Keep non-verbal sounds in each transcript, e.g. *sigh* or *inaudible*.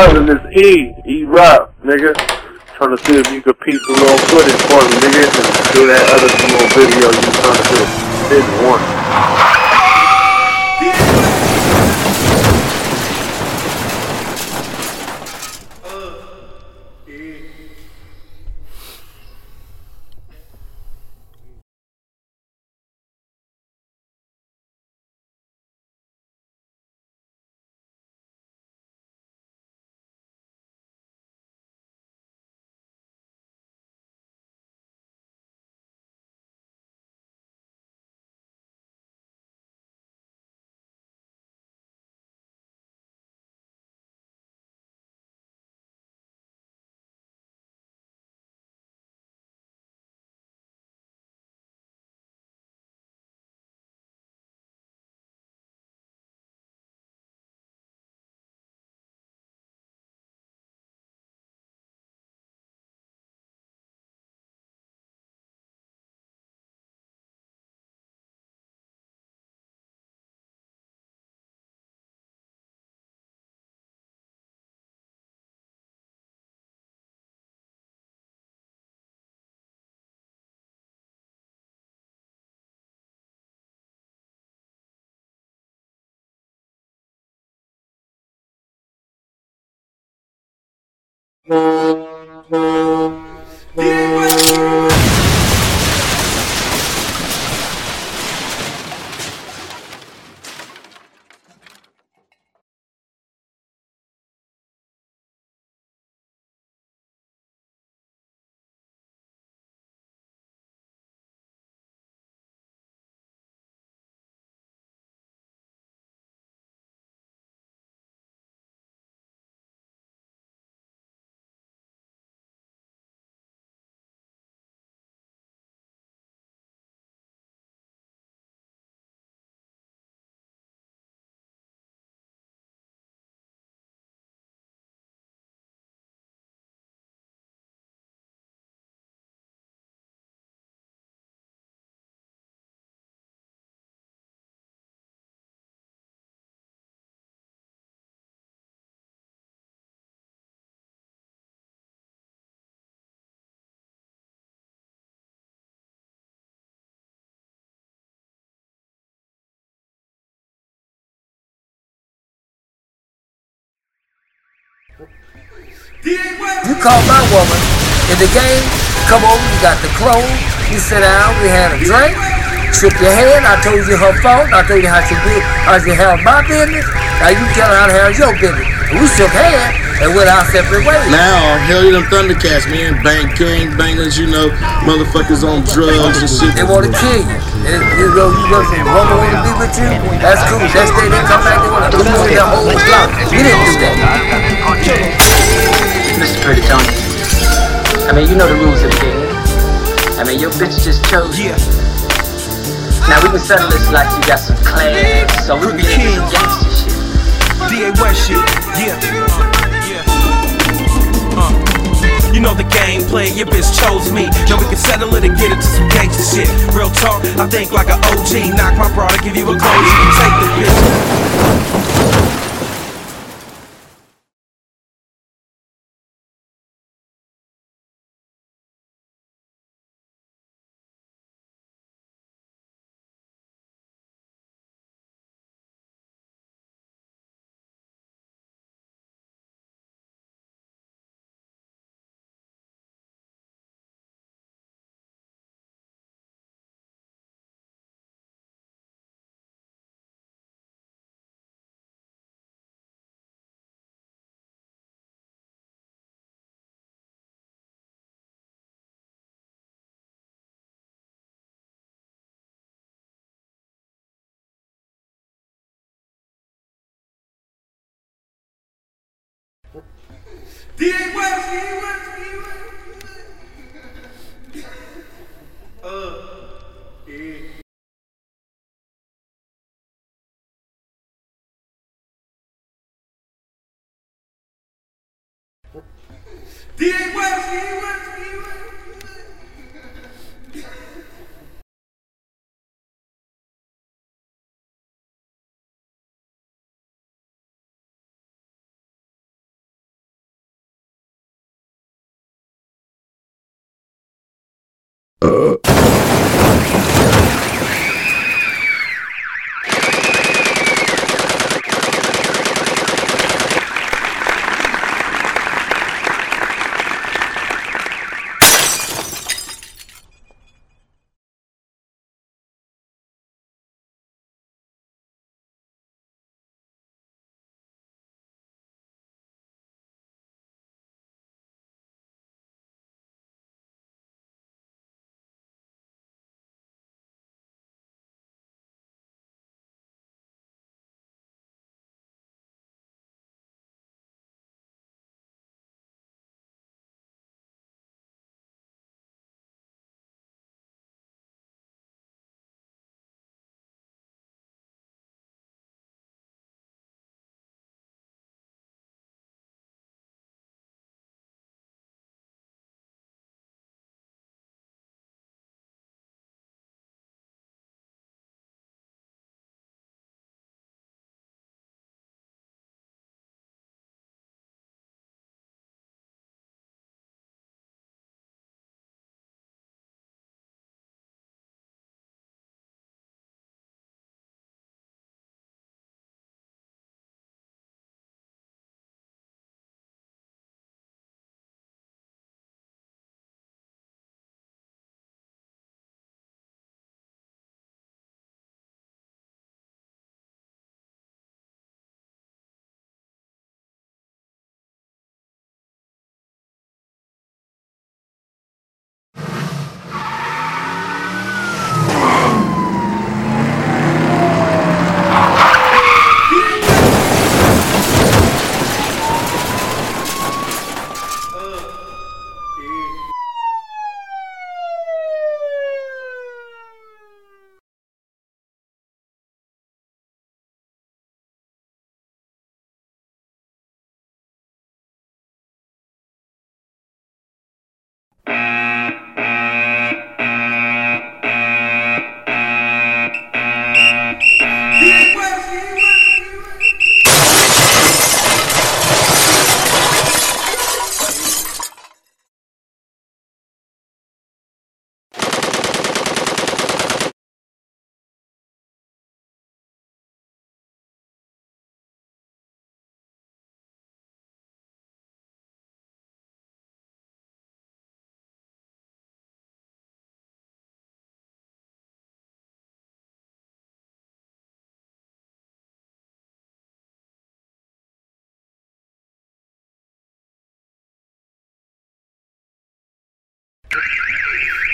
Marvin is E. E Rock, nigga. Trying to see if you could piece a little footage for me, nigga, and do that other little video you trying to do. Didn't want. You call my woman in the game, come over, you got the clothes, you sit down, we had a drink, shook your hand, I told you her fault, I told you how she did, how she held my business, now you tell her how to handle your business. We shook hands and went our separate ways. Now, hell, you them Thundercats, man. Bang, gang, bangers, you know, motherfuckers on drugs and shit. They want to kill you. And you know, you know, if woman want to be with you, that's cool. Next day they come back, they want to in their whole block. We didn't do that. Mr. Pretty Tony. I mean, you know the rules of the game. I mean, your bitch just chose you. Now we can settle this like you got some class, so we can get into some gangster shit. DA West shit, yeah. Uh, You know the game play, your bitch chose me. Now we can settle it and get into some gangster shit. Real talk, I think like an OG. Knock my bra to give you a can take the bitch. DA West, DA West, DA West. Uh. DA West, DA West, DA West.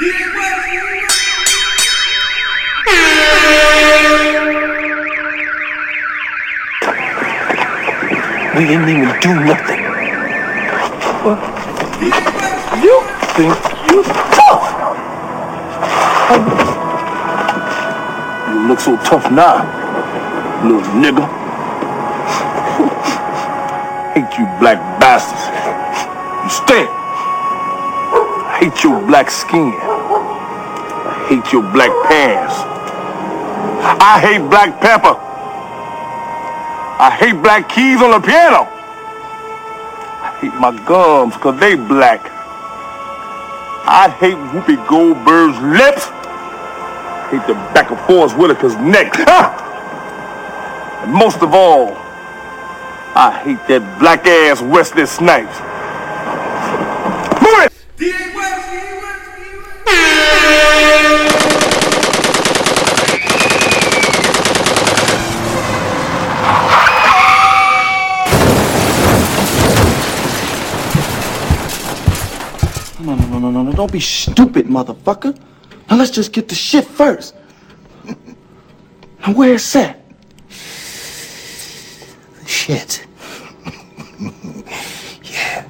We didn't even do nothing. Well, you think you tough? You look so tough now, little nigga. *laughs* hate you black bastards. You stink. I hate your black skin. I hate your black pants. I hate black pepper. I hate black keys on the piano. I hate my gums because they black. I hate Whoopi Goldberg's lips. I hate the back of Forest Whitaker's neck. And most of all, I hate that black ass Wesley Snipes. Move it! Don't be stupid, motherfucker. Now let's just get the shit first. Now where's that? Shit. *laughs* yeah.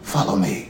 Follow me.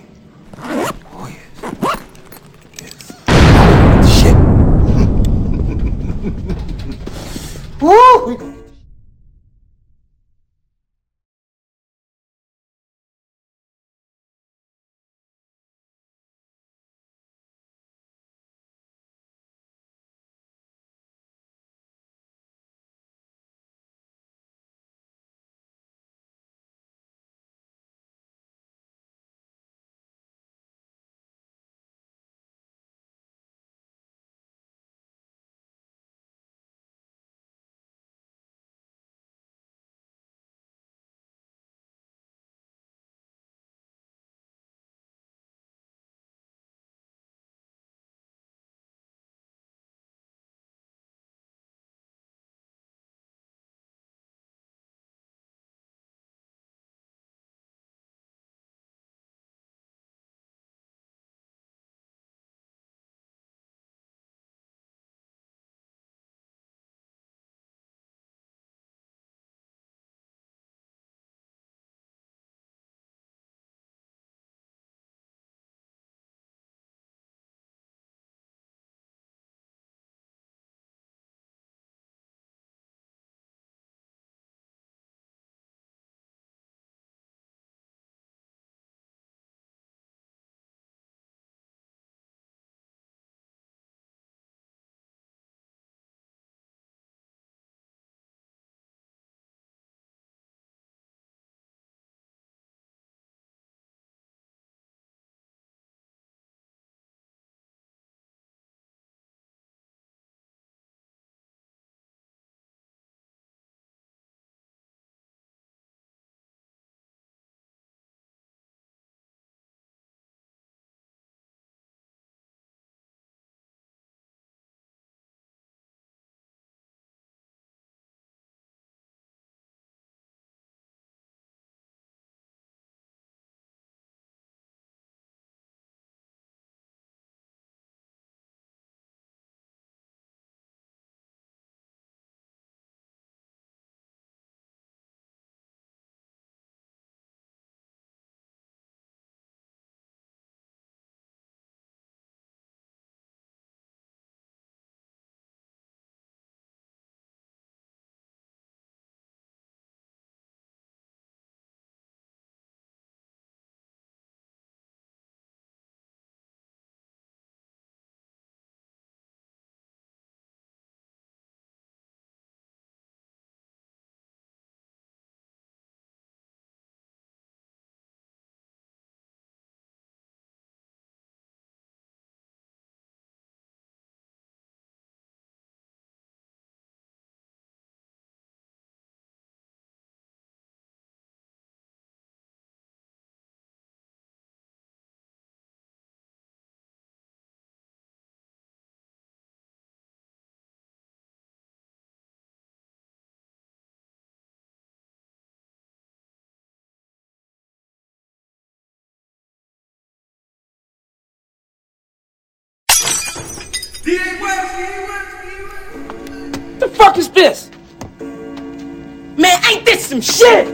The fuck is this? Man, ain't this some shit?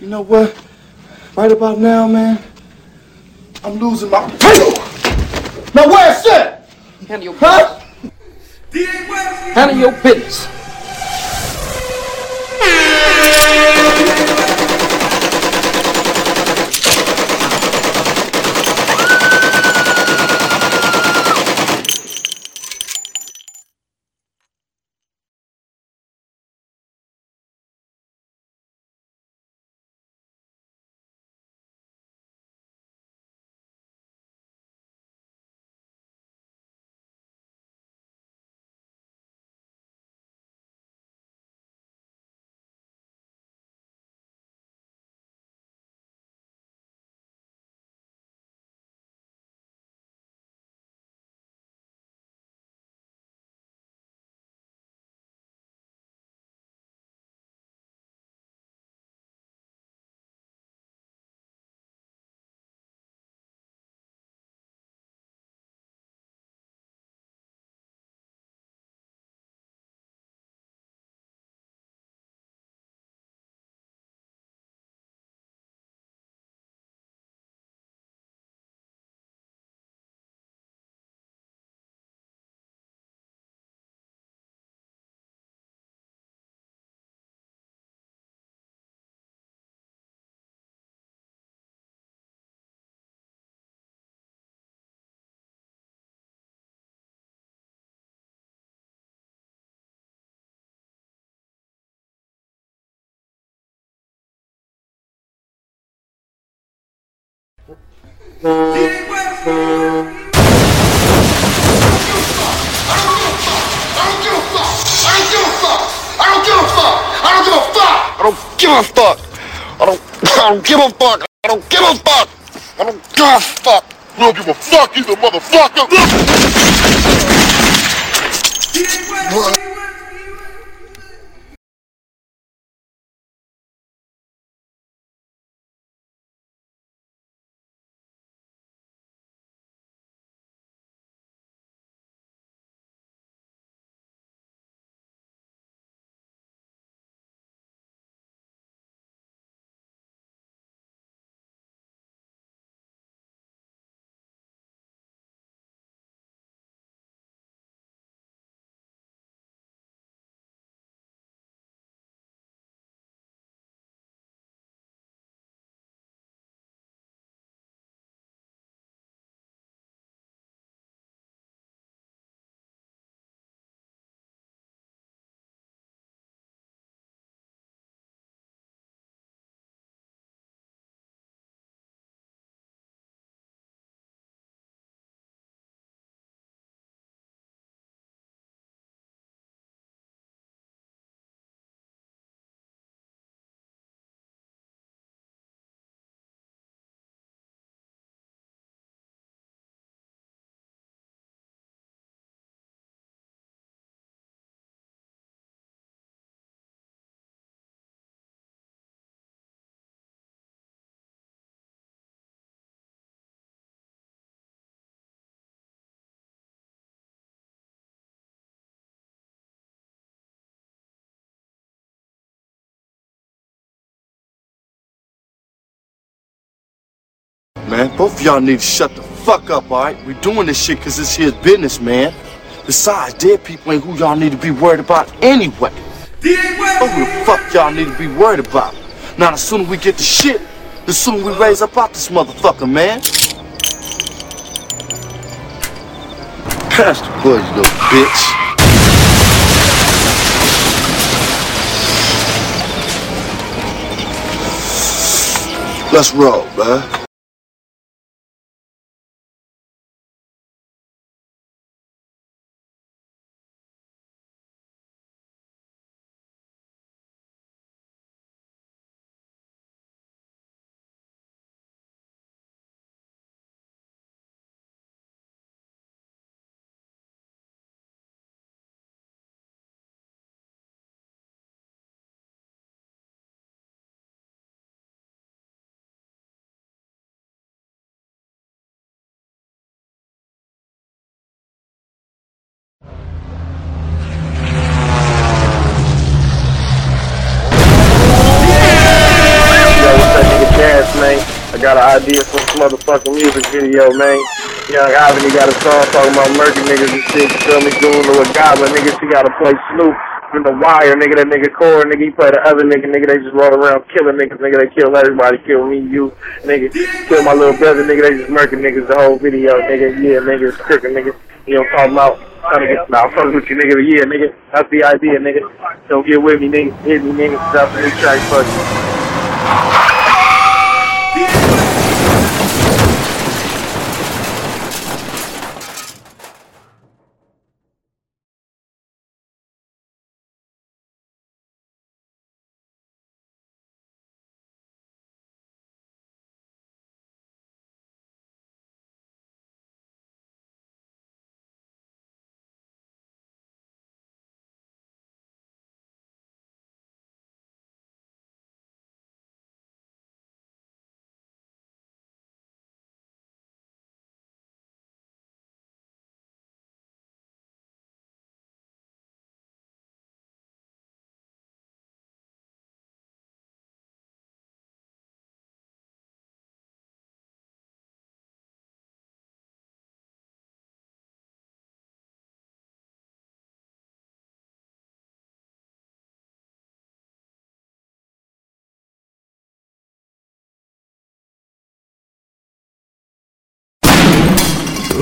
You know what? Right about now, man, I'm losing my. Now where's that? Handle your Huh? Handle your business. Give a fuck. I don't. Give a fuck. I don't give a fuck. I don't give a fuck! I don't give a fuck. I don't give a fuck. You either, motherfucker. Man, both of y'all need to shut the fuck up, alright? we doing this shit because it's his business, man. Besides, dead people ain't who y'all need to be worried about anyway. Who the fuck y'all need to be worried about? Now, the sooner we get the shit, the sooner we raise up out this motherfucker, man. Pass the boy, little bitch. Let's roll, man. Idea for this motherfucking music video, man. Young Ivan, he got a song talking about murky niggas and shit. You feel me? To a goblin, niggas. He gotta play Snoop in the wire, nigga. That nigga core, nigga. He play the other nigga, nigga. They just roll around killing niggas, nigga. They kill everybody, kill me, you, nigga. Kill my little brother, nigga. They just murking niggas the whole video, nigga. Yeah, nigga. It's crooked, nigga. You know what I'm talking about? Trying to get now, fuck with you, nigga. Yeah, nigga. That's the idea, nigga. Don't get with me, nigga. Hit me, nigga. Stop the new track, fuck you.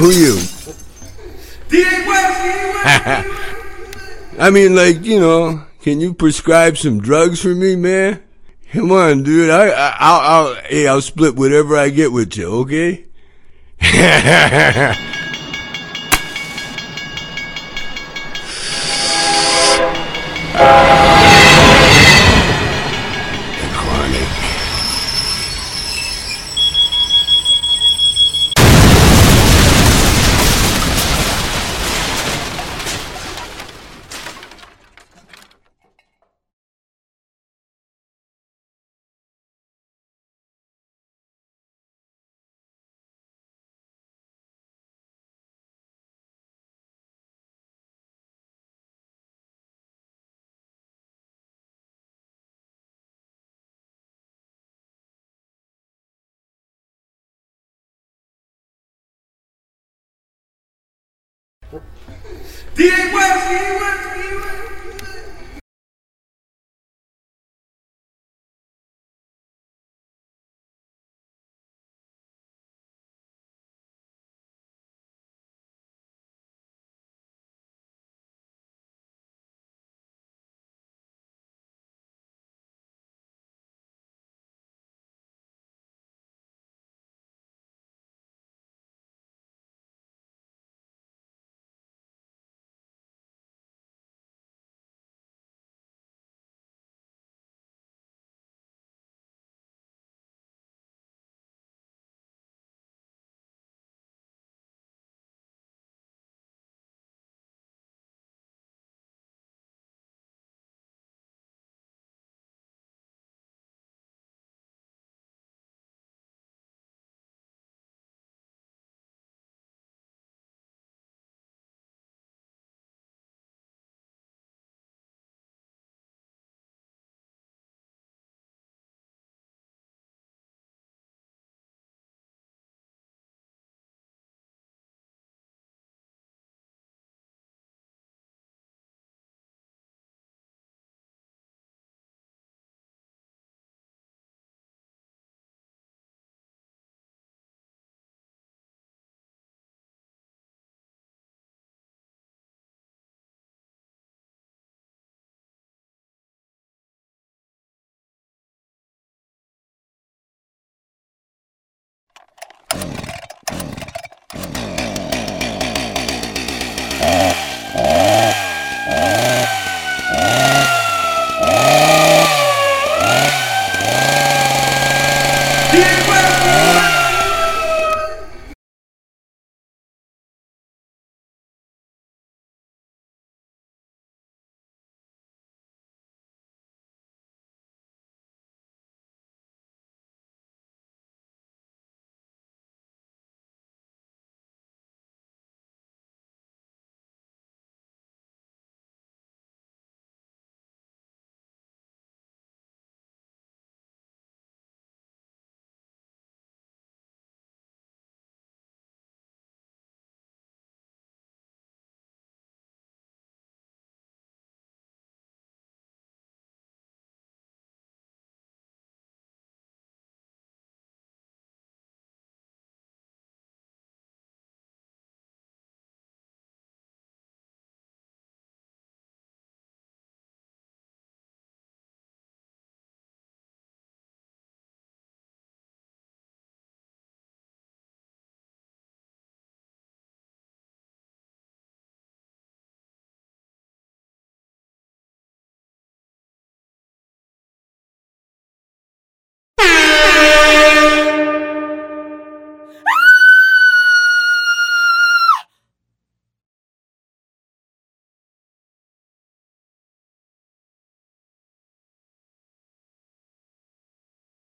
Who you? *laughs* I mean, like you know, can you prescribe some drugs for me, man? Come on, dude. I, I I'll, I'll hey, I'll split whatever I get with you, okay? Chronic. *laughs* D.A. West,